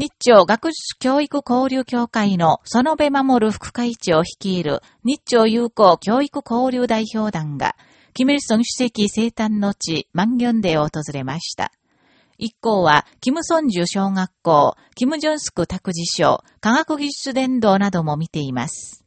日朝学術教育交流協会の園部守副会長を率いる日朝友好教育交流代表団が、キム・イルソン主席生誕の地、万元デを訪れました。一行は、キム・ソンジュ小学校、キム・ジョンスク託児所、科学技術伝道なども見ています。